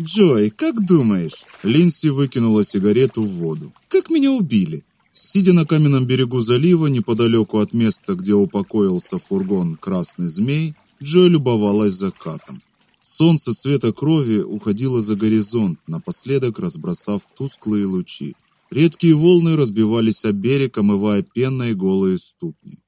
Джой, как думаешь? Линси выкинула сигарету в воду. Как меня убили? Сидя на каменном берегу залива неподалеку от места, где упокоился фургон Красный змей, Джой любовалась закатом. Солнце цвета крови уходило за горизонт, напоследок разбросав тусклые лучи. Редкие волны разбивались о берег, омывая пенной голые ступни.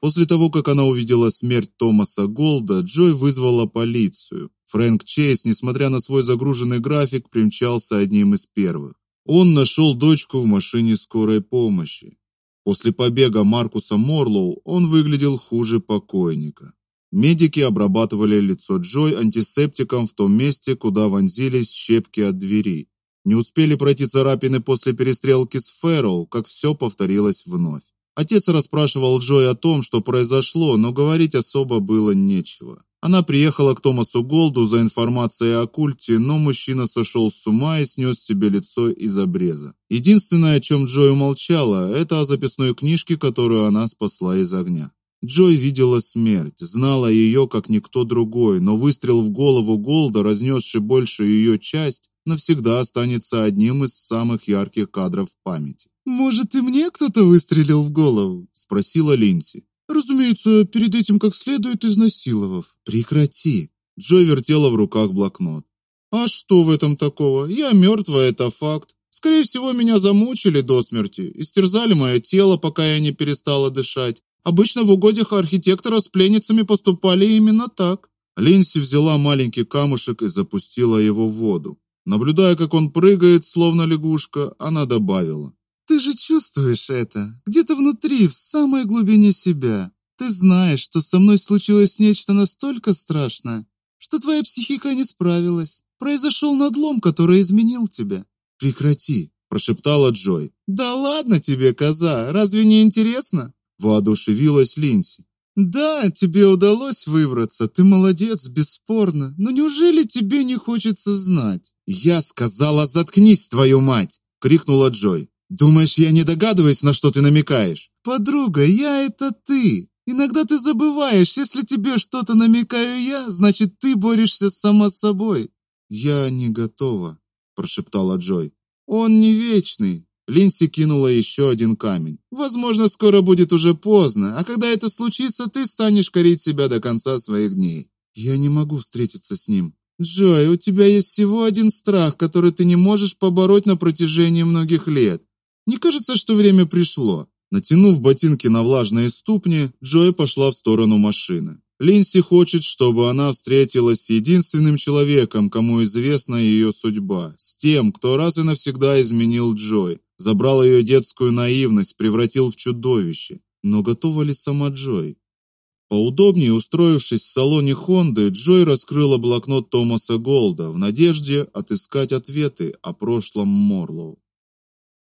После того, как она увидела смерть Томаса Голда, Джой вызвала полицию. Фрэнк Чейз, несмотря на свой загруженный график, примчался одним из первых. Он нашел дочку в машине скорой помощи. После побега Маркуса Морлоу он выглядел хуже покойника. Медики обрабатывали лицо Джой антисептиком в том месте, куда вонзились щепки от двери. Не успели пройти царапины после перестрелки с Фэрроу, как все повторилось вновь. Отец расспрашивал Джой о том, что произошло, но говорить особо было нечего. Она приехала к Томасу Голду за информацией о культе, но мужчина сошел с ума и снес себе лицо из обреза. Единственное, о чем Джой умолчала, это о записной книжке, которую она спасла из огня. Джой видела смерть, знала ее как никто другой, но выстрел в голову Голда, разнесший большую ее часть, навсегда останется одним из самых ярких кадров в памяти. Может, и мне кто-то выстрелил в голову, спросила Линси. Разумеется, перед этим как следует изнасиловав. Прекрати. Джой вертела в руках блокнот. А что в этом такого? Я мертвая, это факт. Скорее всего, меня замучили до смерти, истерзали мое тело, пока я не перестала дышать. Обычно в угодьях архитектора с пленницами поступали именно так. Линси взяла маленький камушек и запустила его в воду. Наблюдая, как он прыгает, словно лягушка, она добавила: ты же чувствуешь это, где-то внутри, в самой глубине себя. Ты знаешь, что со мной случилось нечто настолько страшное, что твоя психика не справилась. Произошел надлом, который изменил тебя. Прекрати, прошептала Джой. Да ладно тебе, коза, разве не интересно? воодушевилась Линси. Да, тебе удалось выбраться. Ты молодец, бесспорно. Но неужели тебе не хочется знать? Я сказала: "Заткнись, твою мать", крикнула Джой. Думаешь, я не догадываюсь, на что ты намекаешь? Подруга, я это ты. Иногда ты забываешь, если тебе что-то намекаю я, значит, ты борешься сама с собой. Я не готова, прошептала Джой. Он не вечный. Линси кинула еще один камень. Возможно, скоро будет уже поздно, а когда это случится, ты станешь корить себя до конца своих дней. Я не могу встретиться с ним. Джой, у тебя есть всего один страх, который ты не можешь побороть на протяжении многих лет. Не кажется, что время пришло. Натянув ботинки на влажные ступни, Джой пошла в сторону машины. Линси хочет, чтобы она встретилась с единственным человеком, кому известна ее судьба, с тем, кто раз и навсегда изменил Джой, забрал ее детскую наивность, превратил в чудовище. Но готова ли сама Джой? Поудобнее устроившись в салоне Хонды, Джой раскрыла блокнот Томаса Голда в надежде отыскать ответы о прошлом Морлоу.